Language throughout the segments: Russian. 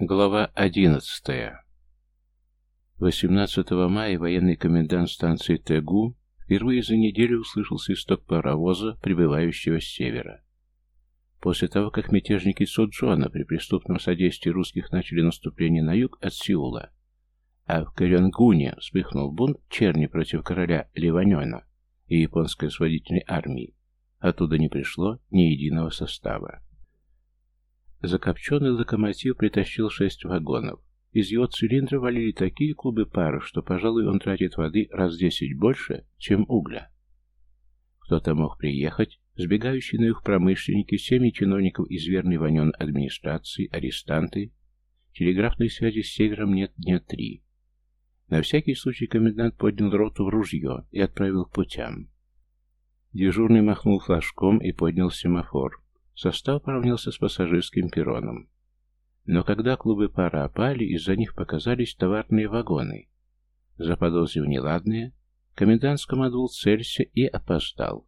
Глава 11. 18 мая военный комендант станции Тегу впервые за неделю услышал свисток паровоза, прибывающего с севера. После того, как мятежники Суджона при преступном содействии русских начали наступление на юг от Сеула, а в Коренгуне вспыхнул бунт черни против короля Ливанена и японской освободительной армии, оттуда не пришло ни единого состава. Закопченный локомотив притащил шесть вагонов. Из его цилиндра валили такие клубы пара, что, пожалуй, он тратит воды раз десять больше, чем угля. Кто-то мог приехать, сбегающие на их промышленники, семьи чиновников из верной Ванен администрации, арестанты. Телеграфной связи с севером нет дня три. На всякий случай комендант поднял роту в ружье и отправил к путям. Дежурный махнул флажком и поднял семафор. Состав поравнялся с пассажирским перроном. Но когда клубы пара опали, из-за них показались товарные вагоны. Заподозрив неладное, комендант скомандовал целься и опоздал.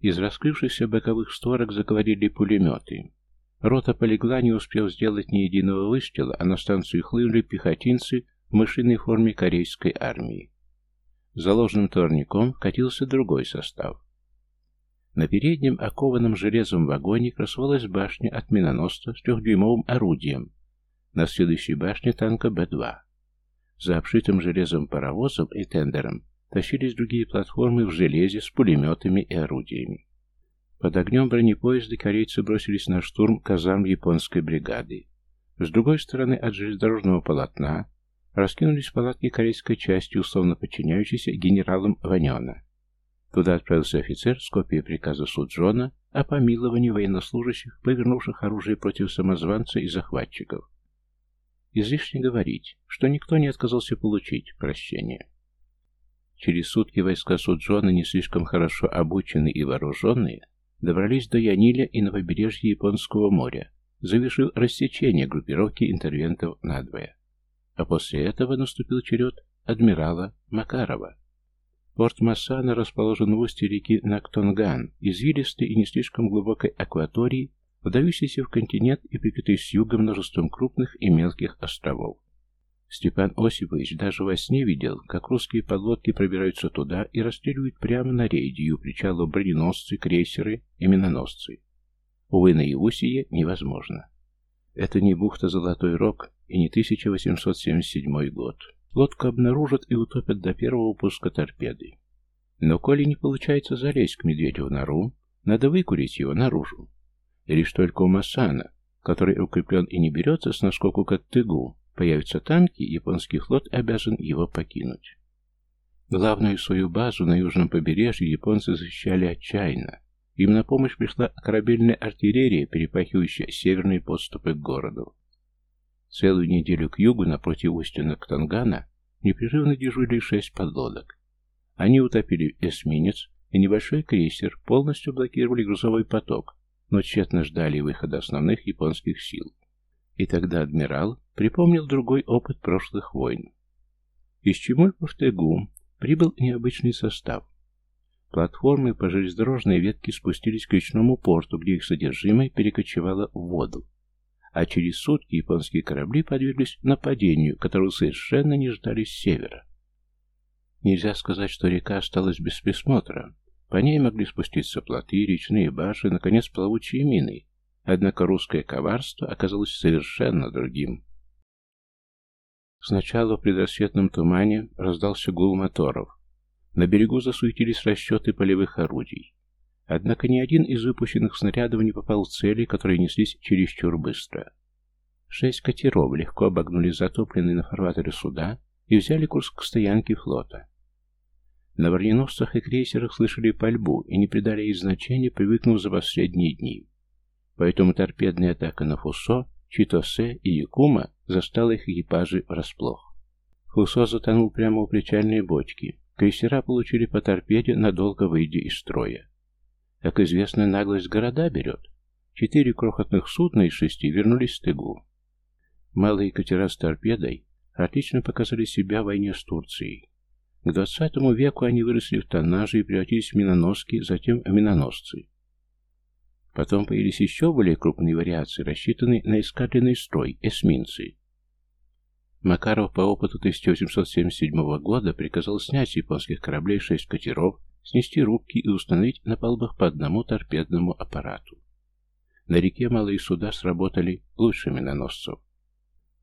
Из раскрывшихся боковых створок заговорили пулеметы. Рота полегла, не успев сделать ни единого выстрела, а на станцию хлынули пехотинцы в мышиной форме корейской армии. За ложным torником катился другой состав. На переднем окованном железом вагоне красовалась башня от миноносца с трехдюймовым орудием. На следующей башне танка Б-2. За обшитым железом паровозом и тендером тащились другие платформы в железе с пулеметами и орудиями. Под огнем бронепоезда корейцы бросились на штурм казарм японской бригады. С другой стороны от железнодорожного полотна раскинулись палатки корейской части, условно подчиняющейся генералам Ванена. Туда отправился офицер с копией приказа Суджона о помиловании военнослужащих, повернувших оружие против самозванца и захватчиков. Излишне говорить, что никто не отказался получить прощение. Через сутки войска Суджона, не слишком хорошо обученные и вооруженные, добрались до Яниля и на побережье Японского моря, завершив рассечение группировки интервентов надвое. А после этого наступил черед адмирала Макарова. Порт Массана расположен в устье реки Нактонган, извилистой и не слишком глубокой акватории, вдающейся в континент и прикрытой с юга множеством крупных и мелких островов. Степан Осипович даже во сне видел, как русские подлодки пробираются туда и расстреливают прямо на рейде у причала броненосцы, крейсеры и миноносцы. Увы, на Иусие невозможно. Это не бухта Золотой Рог и не 1877 год. Лодку обнаружат и утопят до первого пуска торпеды. Но коли не получается залезть к медведю в нору, надо выкурить его наружу. И лишь только у Масана, который укреплен и не берется с наскоку как тыгу, появятся танки, японский флот обязан его покинуть. Главную свою базу на южном побережье японцы защищали отчаянно. Им на помощь пришла корабельная артиллерия, перепахивающая северные подступы к городу. Целую неделю к югу, напротив устья Нактангана, непрерывно дежурили шесть подлодок. Они утопили эсминец и небольшой крейсер, полностью блокировали грузовой поток, но тщетно ждали выхода основных японских сил. И тогда адмирал припомнил другой опыт прошлых войн. Из Чемульпа в Тегу прибыл необычный состав. Платформы по железнодорожной ветке спустились к речному порту, где их содержимое перекочевало в воду а через сутки японские корабли подверглись нападению, которого совершенно не ждали с севера. Нельзя сказать, что река осталась без присмотра. По ней могли спуститься плоты, речные баши, наконец, плавучие мины. Однако русское коварство оказалось совершенно другим. Сначала в предрассветном тумане раздался гул моторов. На берегу засуетились расчеты полевых орудий. Однако ни один из выпущенных снарядов не попал в цели, которые неслись чересчур быстро. Шесть катеров легко обогнули затопленные на фарватере суда и взяли курс к стоянке флота. На броненосцах и крейсерах слышали пальбу и не придали ей значения, привыкнув за последние дни. Поэтому торпедная атака на Фусо, Читосе и Якума застала их экипажи врасплох. Фусо затонул прямо у причальной бочки. Крейсера получили по торпеде, надолго выйдя из строя. Как известно, наглость города берет. Четыре крохотных судна из шести вернулись в тыгу. Малые катера с торпедой отлично показали себя в войне с Турцией. К двадцатому веку они выросли в тоннаже и превратились в миноноски, затем в миноносцы. Потом появились еще более крупные вариации, рассчитанные на эскадренный строй, эсминцы. Макаров по опыту 1877 года приказал снять с японских кораблей шесть катеров, снести рубки и установить на палубах по одному торпедному аппарату. На реке малые суда сработали лучше миноносцев.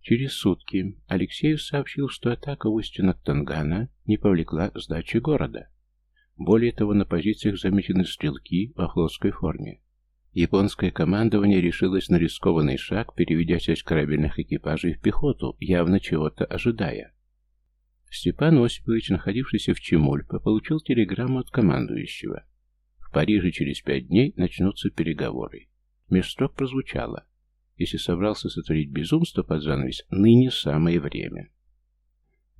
Через сутки Алексеев сообщил, что атака в устье Тангана не повлекла сдачи города. Более того, на позициях замечены стрелки во флотской форме. Японское командование решилось на рискованный шаг, переведя часть корабельных экипажей в пехоту, явно чего-то ожидая. Степан Осипович, находившийся в Чемульпе, получил телеграмму от командующего. В Париже через пять дней начнутся переговоры. Меж строк прозвучало. Если собрался сотворить безумство под занавес, ныне самое время.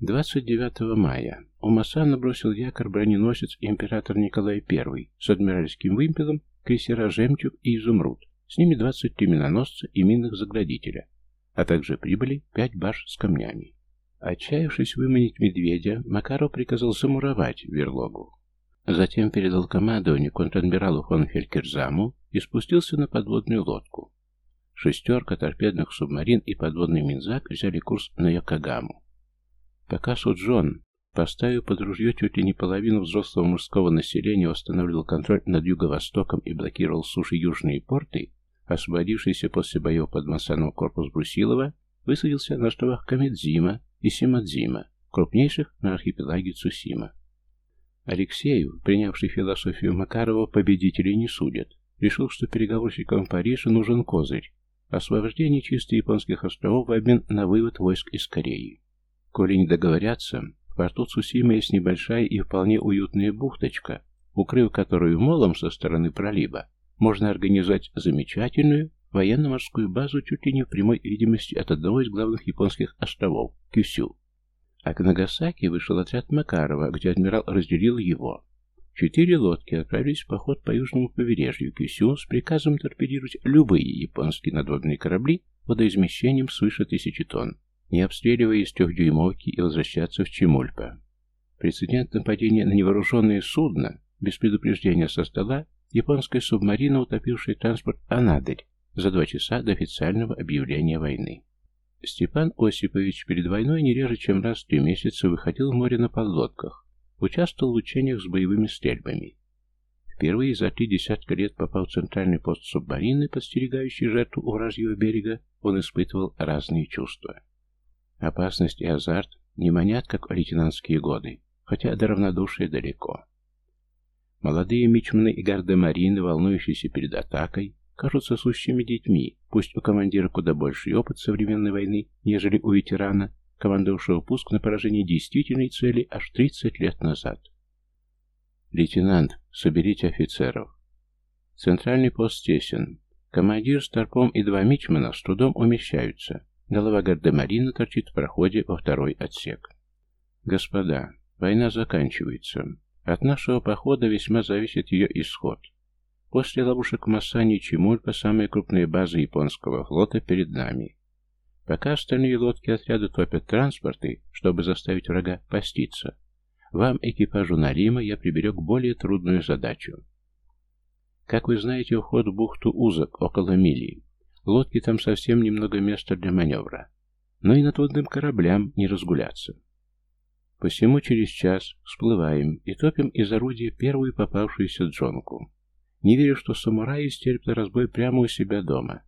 29 мая у Масана бросил якорь броненосец император Николай I с адмиральским вымпелом, крейсера «Жемчуг» и «Изумруд». С ними 23 миноносца и минных заградителя, а также прибыли 5 баш с камнями. Отчаявшись выманить медведя, Макаров приказал замуровать верлогу. Затем передал командованию контр-адмиралу фон Фелькерзаму и спустился на подводную лодку. Шестерка торпедных субмарин и подводный Минзак взяли курс на Йокогаму. Пока Суджон, поставив под ружье чуть ли не половину взрослого мужского населения, восстанавливал контроль над юго-востоком и блокировал суши южные порты, освободившийся после боев под Масаном корпус Брусилова высадился на островах Камедзима и Симадзима, крупнейших на архипелаге Цусима. Алексеев, принявший философию Макарова, победителей не судят, решил, что переговорщикам Парижа нужен козырь, освобождение чисто японских островов в обмен на вывод войск из Кореи. Коли не договорятся, в порту Цусима есть небольшая и вполне уютная бухточка, укрыв которую молом со стороны пролива, можно организовать замечательную военно-морскую базу чуть ли не в прямой видимости от одного из главных японских островов – Кюсю. А к Нагасаки вышел отряд Макарова, где адмирал разделил его. Четыре лодки отправились в поход по южному побережью Кюсю с приказом торпедировать любые японские надводные корабли водоизмещением свыше тысячи тонн не обстреливая из трехдюймовки и возвращаться в Чемульпа. Прецедент нападения на невооруженное судно, без предупреждения со стола, японская субмарина, утопившая транспорт «Анадырь» за два часа до официального объявления войны. Степан Осипович перед войной не реже, чем раз в три месяца выходил в море на подлодках, участвовал в учениях с боевыми стрельбами. Впервые за три десятка лет попал в центральный пост субмарины, подстерегающий жертву у вражьего берега, он испытывал разные чувства. Опасность и азарт не манят, как в лейтенантские годы, хотя до равнодушия далеко. Молодые мичманы и гардемарины, волнующиеся перед атакой, кажутся сущими детьми, пусть у командира куда больший опыт современной войны, нежели у ветерана, командовавшего пуск на поражение действительной цели аж 30 лет назад. «Лейтенант, соберите офицеров». Центральный пост тесен. Командир, старпом и два мичмана с трудом умещаются. Голова гардемарина торчит в проходе во второй отсек. Господа, война заканчивается. От нашего похода весьма зависит ее исход. После ловушек Масани и Чемульпа самая крупная база японского флота перед нами. Пока остальные лодки отряда топят транспорты, чтобы заставить врага поститься, вам, экипажу Нарима, я приберег более трудную задачу. Как вы знаете, уход в бухту узок, около мили. Лодки там совсем немного места для маневра. Но и надводным кораблям не разгуляться. Посему через час всплываем и топим из орудия первую попавшуюся джонку. Не верю, что самураи стерпят разбой прямо у себя дома.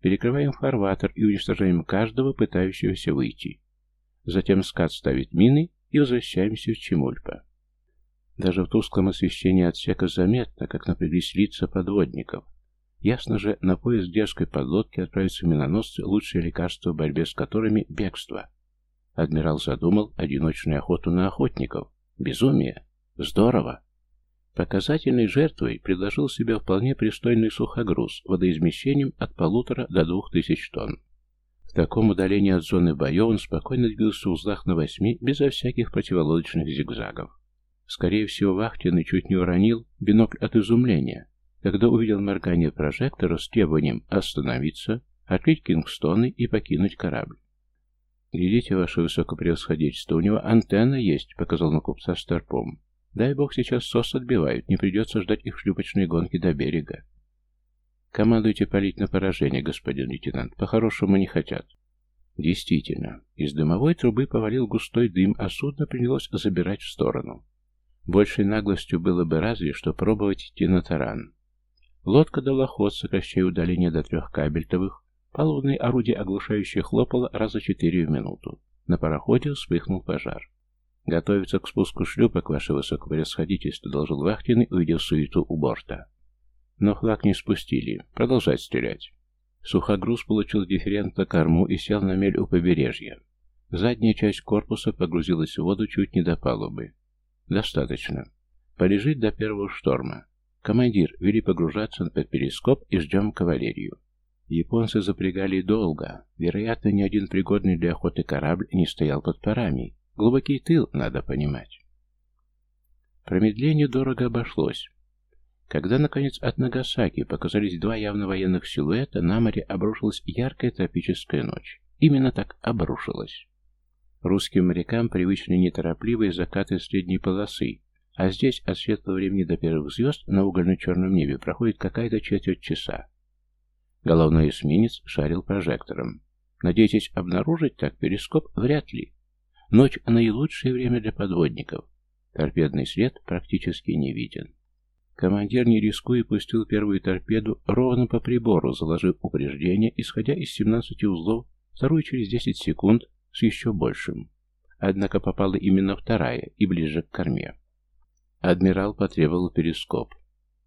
Перекрываем фарватер и уничтожаем каждого, пытающегося выйти. Затем скат ставит мины и возвращаемся в Чемульпа. Даже в тусклом освещении отсека заметно, как напряглись лица подводников. Ясно же, на поиск дерзкой подлодки отправятся миноносцы, лучшее лекарство в борьбе с которыми — бегство. Адмирал задумал одиночную охоту на охотников. Безумие. Здорово. Показательной жертвой предложил себя вполне пристойный сухогруз водоизмещением от полутора до двух тысяч тонн. В таком удалении от зоны боя он спокойно двигался в узлах на восьми, безо всяких противолодочных зигзагов. Скорее всего, Вахтин чуть не уронил бинокль от изумления, когда увидел моргание прожектора с требованием остановиться, открыть Кингстоны и покинуть корабль. «Глядите, ваше высокопревосходительство, у него антенна есть», — показал на купца старпом. «Дай бог, сейчас сос отбивают, не придется ждать их шлюпочной гонки до берега». Командуйте палить на поражение, господин лейтенант. По-хорошему не хотят. Действительно, из дымовой трубы повалил густой дым, а судно принялось забирать в сторону. Большей наглостью было бы разве что пробовать идти на таран. Лодка дала ход, сокращая удаление до трех кабельтовых. Палубное орудие оглушающе хлопало раза четыре в минуту. На пароходе вспыхнул пожар. «Готовится к спуску шлюпок, ваше высокопревосходительство», — доложил вахтенный, увидев суету у борта. Но флаг не спустили. Продолжать стрелять. Сухогруз получил дифферент на корму и сел на мель у побережья. Задняя часть корпуса погрузилась в воду чуть не до палубы. Достаточно. Полежит до первого шторма. Командир, вели погружаться на перископ и ждем кавалерию. Японцы запрягали долго. Вероятно, ни один пригодный для охоты корабль не стоял под парами. Глубокий тыл, надо понимать. Промедление дорого обошлось. Когда, наконец, от Нагасаки показались два явно военных силуэта, на море обрушилась яркая тропическая ночь. Именно так обрушилась. Русским морякам привычны неторопливые закаты средней полосы, а здесь от светлого времени до первых звезд на угольно-черном небе проходит какая-то четверть часа. Головной эсминец шарил прожектором. Надеетесь обнаружить так перископ? Вряд ли. Ночь – наилучшее время для подводников. Торпедный свет практически не виден. Командир, не рискуя, пустил первую торпеду ровно по прибору, заложив упреждение, исходя из 17 узлов, вторую через 10 секунд с еще большим. Однако попала именно вторая и ближе к корме. Адмирал потребовал перископ.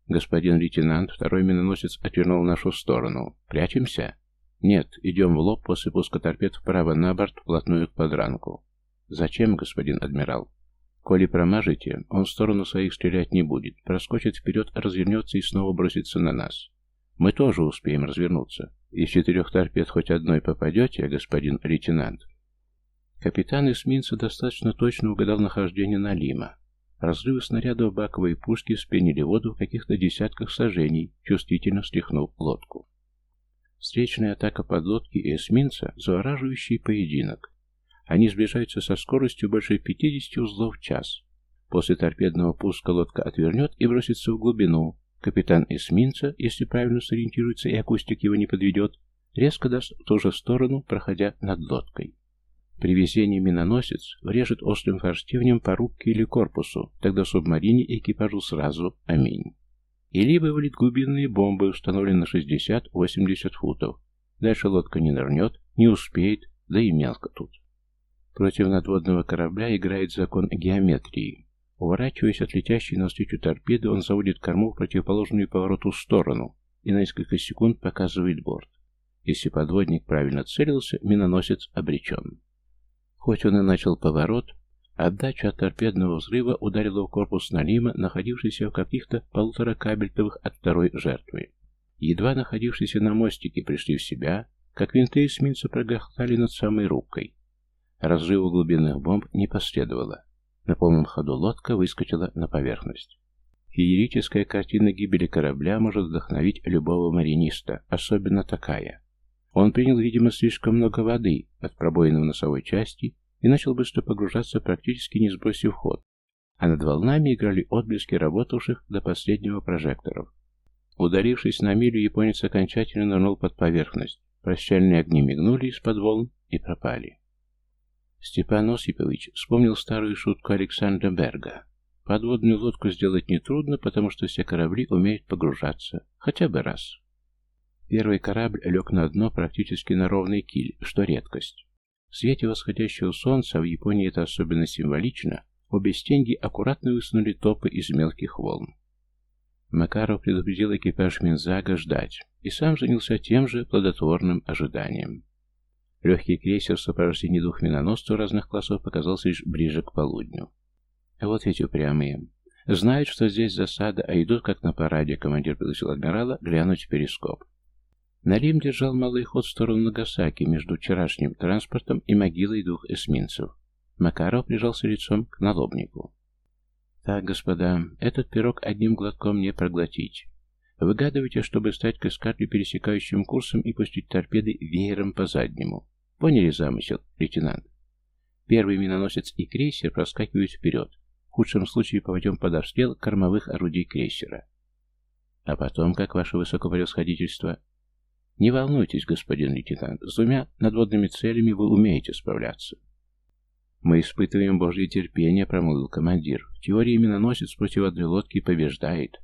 «Господин лейтенант, второй миноносец отвернул в нашу сторону. Прячемся?» «Нет, идем в лоб после пуска торпед вправо на борт, вплотную к подранку». «Зачем, господин адмирал?» Коли промажете, он в сторону своих стрелять не будет, проскочит вперед, развернется и снова бросится на нас. Мы тоже успеем развернуться. Из четырех торпед хоть одной попадете, господин лейтенант. Капитан эсминца достаточно точно угадал нахождение Налима. Разрывы снарядов баковой пушки спенили воду в каких-то десятках сажений, чувствительно встряхнув лодку. Встречная атака подлодки и эсминца – завораживающий поединок. Они сближаются со скоростью больше 50 узлов в час. После торпедного пуска лодка отвернет и бросится в глубину. Капитан эсминца, если правильно сориентируется и акустик его не подведет, резко даст в ту же сторону, проходя над лодкой. При везении миноносец врежет острым форштевнем по рубке или корпусу, тогда субмарине и экипажу сразу аминь. И либо вылет глубинные бомбы, установленные на 60-80 футов. Дальше лодка не нырнет, не успеет, да и мелко тут. Против надводного корабля играет закон геометрии. Уворачиваясь от летящей навстречу торпеды, он заводит корму в противоположную повороту сторону и на несколько секунд показывает борт. Если подводник правильно целился, миноносец обречен. Хоть он и начал поворот, отдача от торпедного взрыва ударила в корпус Налима, находившийся в каких-то полутора кабельтовых от второй жертвы. Едва находившиеся на мостике пришли в себя, как винты эсминца прогохтали над самой рубкой. Разрыва глубинных бомб не последовало. На полном ходу лодка выскочила на поверхность. Феерическая картина гибели корабля может вдохновить любого мариниста, особенно такая. Он принял, видимо, слишком много воды от пробоины в носовой части и начал быстро погружаться, практически не сбросив ход, а над волнами играли отблески работавших до последнего прожекторов. Ударившись на милю, японец окончательно нырнул под поверхность. Прощальные огни мигнули из-под волн и пропали. Степан Осипович вспомнил старую шутку Александра Берга. Подводную лодку сделать нетрудно, потому что все корабли умеют погружаться. Хотя бы раз. Первый корабль лег на дно практически на ровный киль, что редкость. В свете восходящего солнца, в Японии это особенно символично, обе стенги аккуратно высунули топы из мелких волн. Макаров предупредил экипаж Минзага ждать, и сам занялся тем же плодотворным ожиданием. Легкий крейсер в сопровождении двух миноносцев разных классов показался лишь ближе к полудню. Вот эти упрямые. Знают, что здесь засада, а идут как на параде, командир пригласил адмирала глянуть в перископ. Налим держал малый ход в сторону Нагасаки между вчерашним транспортом и могилой двух эсминцев. Макаров прижался лицом к налобнику. «Так, господа, этот пирог одним глотком не проглотить. Выгадывайте, чтобы стать к эскадре пересекающим курсом и пустить торпеды веером по заднему. Поняли замысел, лейтенант? Первый миноносец и крейсер проскакивают вперед. В худшем случае попадем под обстрел кормовых орудий крейсера. А потом, как ваше высокопревосходительство? Не волнуйтесь, господин лейтенант, с двумя надводными целями вы умеете справляться. Мы испытываем божье терпение, промолвил командир. В теории миноносец против одной лодки побеждает.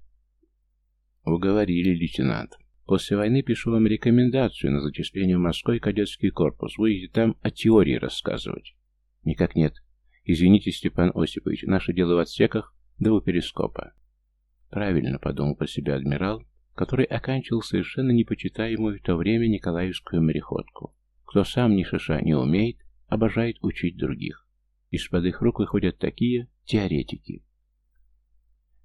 Уговорили, лейтенант. После войны пишу вам рекомендацию на зачисление в морской кадетский корпус. Будете там о теории рассказывать. Никак нет. Извините, Степан Осипович, наше дело в отсеках у перископа. Правильно, подумал по себе адмирал, который оканчивал совершенно непочитаемую в то время Николаевскую мореходку. Кто сам ни шиша не умеет, обожает учить других. Из-под их рук выходят такие теоретики.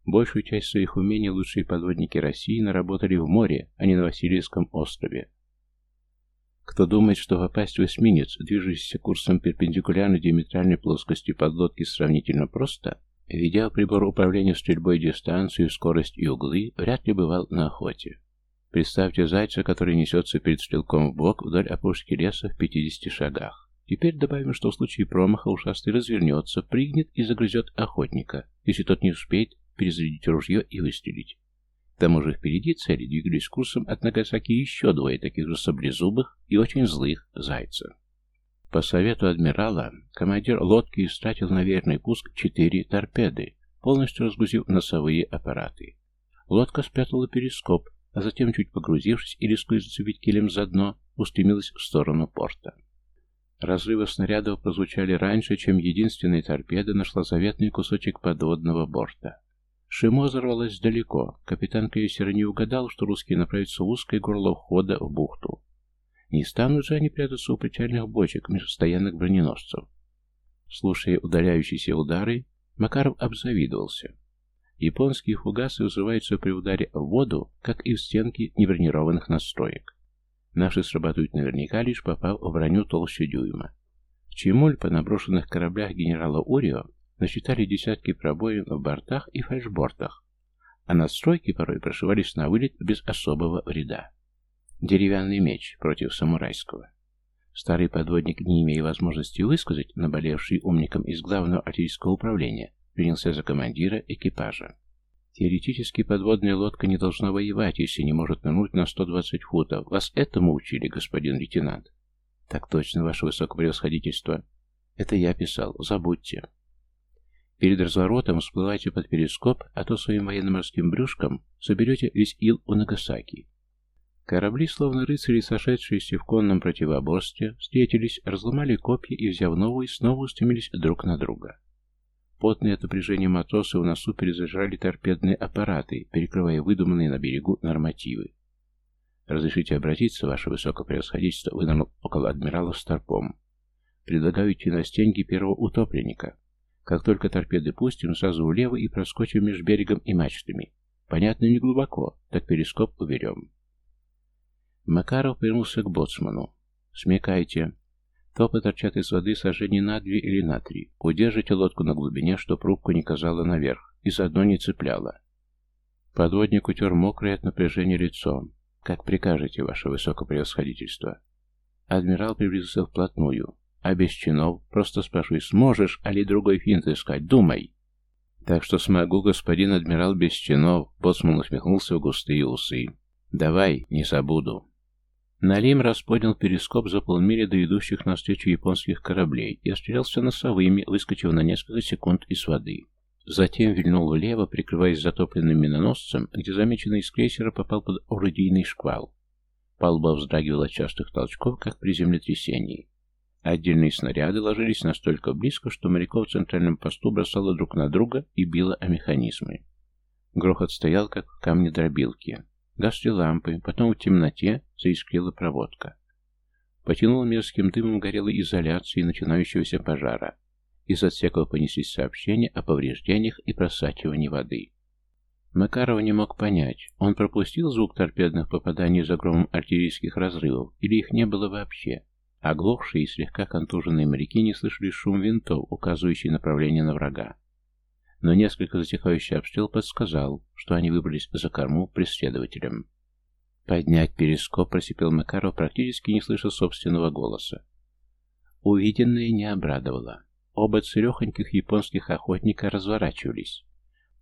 Большую часть своих умений лучшие подводники России наработали в море, а не на Васильевском острове. Кто думает, что попасть в эсминец, движущийся курсом перпендикулярно диаметральной плоскости подлодки сравнительно просто, ведя прибор управления стрельбой дистанцию, скорость и углы, вряд ли бывал на охоте. Представьте зайца, который несется перед стрелком в бок вдоль опушки леса в 50 шагах. Теперь добавим, что в случае промаха ушастый развернется, прыгнет и загрызет охотника, если тот не успеет перезарядить ружье и выстрелить. К тому же впереди цели двигались курсом от Нагасаки еще двое таких же саблезубых и очень злых зайцев. По совету адмирала, командир лодки истратил на верный пуск четыре торпеды, полностью разгрузив носовые аппараты. Лодка спрятала перископ, а затем, чуть погрузившись и рискуя зацепить килем за дно, устремилась в сторону порта. Разрывы снарядов прозвучали раньше, чем единственная торпеда нашла заветный кусочек подводного борта. Шимо взорвалась далеко. Капитан крейсера не угадал, что русские направятся в узкое горло входа в бухту. Не станут же они прятаться у причальных бочек между стоянок броненосцев. Слушая удаляющиеся удары, Макаров обзавидовался. Японские фугасы взрываются при ударе в воду, как и в стенки небронированных настроек. Наши срабатывают наверняка, лишь попав в броню толще дюйма. Чемульпа на брошенных кораблях генерала Урио насчитали десятки пробоин в бортах и фальшбортах, а надстройки порой прошивались на вылет без особого вреда. Деревянный меч против самурайского. Старый подводник, не имея возможности высказать, наболевший умником из главного артиллерийского управления, принялся за командира экипажа. Теоретически подводная лодка не должна воевать, если не может нырнуть на 120 футов. Вас этому учили, господин лейтенант? Так точно, ваше высокопревосходительство. Это я писал. Забудьте. Перед разворотом всплывайте под перископ, а то своим военно-морским брюшком соберете весь ил у Нагасаки. Корабли, словно рыцари, сошедшиеся в конном противоборстве, встретились, разломали копья и, взяв новые, снова устремились друг на друга. Потные от напряжения матросы в носу перезажрали торпедные аппараты, перекрывая выдуманные на берегу нормативы. «Разрешите обратиться, ваше высокопревосходительство?» вынырнул около адмирала Старпом. «Предлагаю идти на стенки первого утопленника. Как только торпеды пустим, сразу влево и проскочим между берегом и мачтами. Понятно, не глубоко, так перископ уберем». Макаров повернулся к боцману. «Смекайте. Топы торчат из воды сожжений на две или на три. Удержите лодку на глубине, чтоб рубку не казала наверх, и заодно не цепляла. Подводник утер мокрое от напряжения лицо. Как прикажете, ваше высокопревосходительство. Адмирал приблизился вплотную. А без чинов просто спрашивай, сможешь, али другой финт искать, думай. Так что смогу, господин адмирал, без чинов. Боцман усмехнулся в густые усы. Давай, не забуду. Налим расподнял перископ за полмили до идущих навстречу японских кораблей и отстрелялся носовыми, выскочив на несколько секунд из воды. Затем вильнул влево, прикрываясь затопленным миноносцем, где замеченный из крейсера попал под орудийный шквал. Палуба вздрагивала частых толчков, как при землетрясении. Отдельные снаряды ложились настолько близко, что моряков в центральном посту бросало друг на друга и било о механизмы. Грохот стоял, как в камне дробилки. Гасли лампы, потом в темноте заискрила проводка. Потянуло мерзким дымом горелой изоляции начинающегося пожара. Из отсеков понеслись сообщения о повреждениях и просачивании воды. Макаров не мог понять, он пропустил звук торпедных попаданий за громом артиллерийских разрывов, или их не было вообще. Оглохшие и слегка контуженные моряки не слышали шум винтов, указывающий направление на врага но несколько затихающий обстрел подсказал, что они выбрались за корму преследователям. «Поднять перископ», — просипел Макаров, практически не слыша собственного голоса. Увиденное не обрадовало. Оба царехоньких японских охотника разворачивались.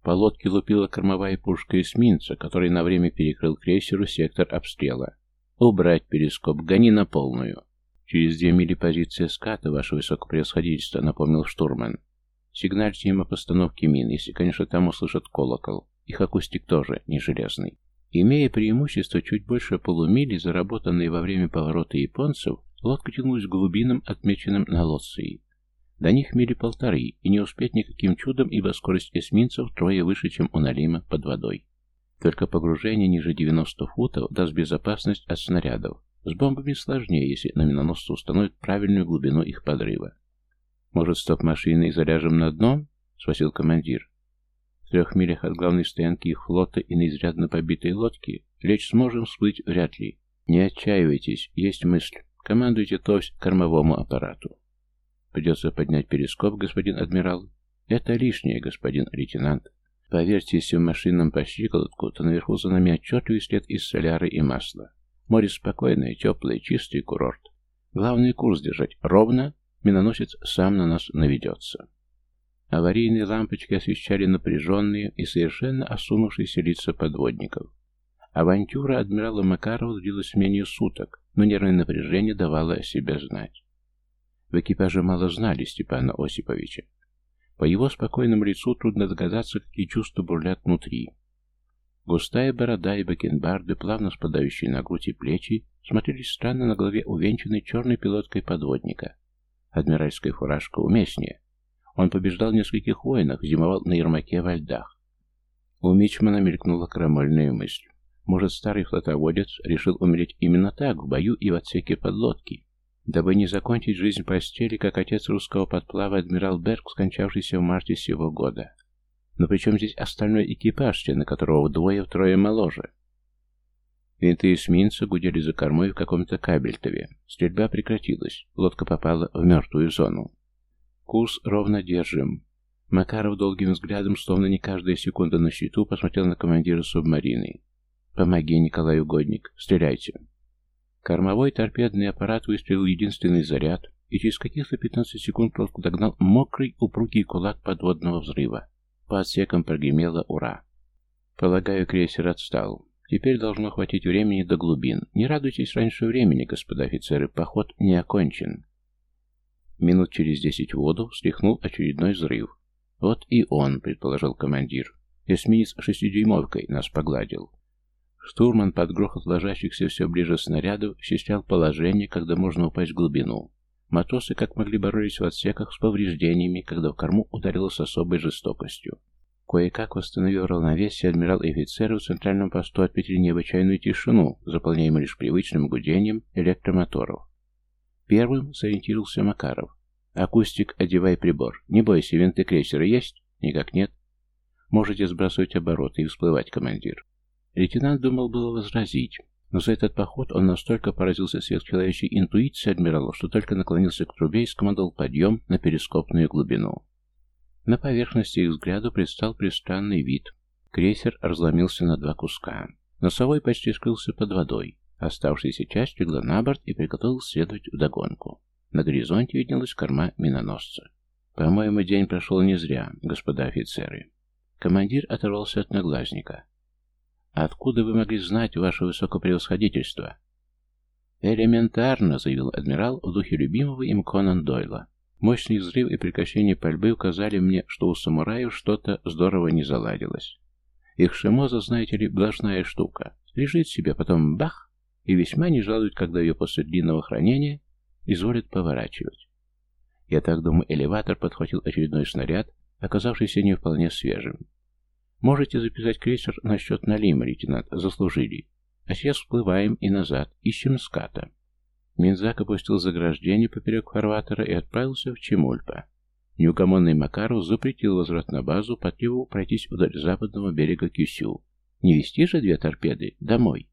По лодке лупила кормовая пушка эсминца, который на время перекрыл крейсеру сектор обстрела. «Убрать перископ, гони на полную!» «Через две мили позиция ската, ваше высокопревосходительство», — напомнил штурман. «Сигнальте им о постановке мин, если, конечно, там услышат колокол. Их акустик тоже не железный». Имея преимущество чуть больше полумили, заработанные во время поворота японцев, лодка тянулась к глубинам, отмеченным на Лоции. До них мили полторы, и не успеть никаким чудом, ибо скорость эсминцев трое выше, чем у Налима под водой. Только погружение ниже 90 футов даст безопасность от снарядов. С бомбами сложнее, если на миноносцы установят правильную глубину их подрыва. «Может, стоп-машиной заряжем на дно?» — спросил командир. В трех милях от главной стоянки их флота и на изрядно побитой лодке лечь сможем всплыть вряд ли. Не отчаивайтесь, есть мысль. Командуйте товсь кормовому аппарату. Придется поднять перископ, господин адмирал. Это лишнее, господин лейтенант. Поверьте, если в машинном по щиколотку, то наверху за нами отчетливый след из соляры и масла. Море спокойное, теплое, чистый курорт. Главный курс держать ровно, миноносец сам на нас наведется. Аварийные лампочки освещали напряженные и совершенно осунувшиеся лица подводников. Авантюра адмирала Макарова длилась менее суток, но нервное напряжение давало о себе знать. В экипаже мало знали Степана Осиповича. По его спокойному лицу трудно догадаться, какие чувства бурлят внутри. Густая борода и бакенбарды, плавно спадающие на грудь и плечи, смотрелись странно на голове увенчанной черной пилоткой подводника. Адмиральская фуражка уместнее, он побеждал в нескольких войнах, зимовал на Ермаке во льдах. У Мичмана мелькнула крамольная мысль. Может, старый флотоводец решил умереть именно так, в бою и в отсеке подлодки, дабы не закончить жизнь постели, как отец русского подплава адмирал Берг, скончавшийся в марте сего года. Но при чем здесь остальной экипаж, члены которого вдвое-втрое моложе? Винты эсминца гудели за кормой в каком-то кабельтове. Стрельба прекратилась, лодка попала в мертвую зону. Курс ровно держим. Макаров долгим взглядом, словно не каждая секунда на счету, посмотрел на командира субмарины. «Помоги, Николай Угодник. Стреляйте». Кормовой торпедный аппарат выстрелил единственный заряд, и через каких-то 15 секунд лодку догнал мокрый, упругий кулак подводного взрыва. По отсекам прогремело «Ура!». Полагаю, крейсер отстал. Теперь должно хватить времени до глубин. Не радуйтесь раньше времени, господа офицеры, поход не окончен. Минут через десять в воду встряхнул очередной взрыв. «Вот и он», — предположил командир. «Эсминец шестидюймовкой нас погладил». Штурман под грохот ложащихся все ближе снарядов счислял положение, когда можно упасть в глубину. Матросы как могли боролись в отсеках с повреждениями, когда в корму ударило с особой жестокостью. Кое-как восстановив равновесие, адмирал и офицеры в центральном посту отметили необычайную тишину, заполняемую лишь привычным гудением электромоторов. Первым сориентировался Макаров. «Акустик, одевай прибор. Не бойся, винты крейсера есть?» «Никак нет». «Можете сбрасывать обороты и всплывать, командир». Лейтенант думал было возразить, но за этот поход он настолько поразился сверхчеловеческой интуицией адмирала, что только наклонился к трубе и скомандовал подъем на перископную глубину. На поверхности их взгляду предстал пристранный вид. Крейсер разломился на два куска. Носовой почти скрылся под водой. Оставшаяся часть легла на борт и приготовилась следовать вдогонку. На горизонте виднелась корма миноносца. «По-моему, день прошел не зря, господа офицеры». Командир оторвался от наглазника. «Откуда вы могли знать ваше высокопревосходительство?» «Элементарно», — заявил адмирал в духе любимого им Конан Дойла. Мощный взрыв и прекращение пальбы указали мне, что у самураев что-то здорово не заладилось. Их шимоза, знаете ли, блажная штука. Лежит себе, потом бах, и весьма не жалуют, когда ее после длинного хранения изволят поворачивать. Я так думаю, элеватор подхватил очередной снаряд, оказавшийся не вполне свежим. Можете записать крейсер на счет налима, лейтенант, заслужили. А сейчас всплываем и назад, ищем ската. Минзак опустил заграждение поперек фарватера и отправился в Чемульпа. Неугомонный Макаров запретил возврат на базу, потребовал пройтись вдоль западного берега Кюсю. Не вести же две торпеды домой.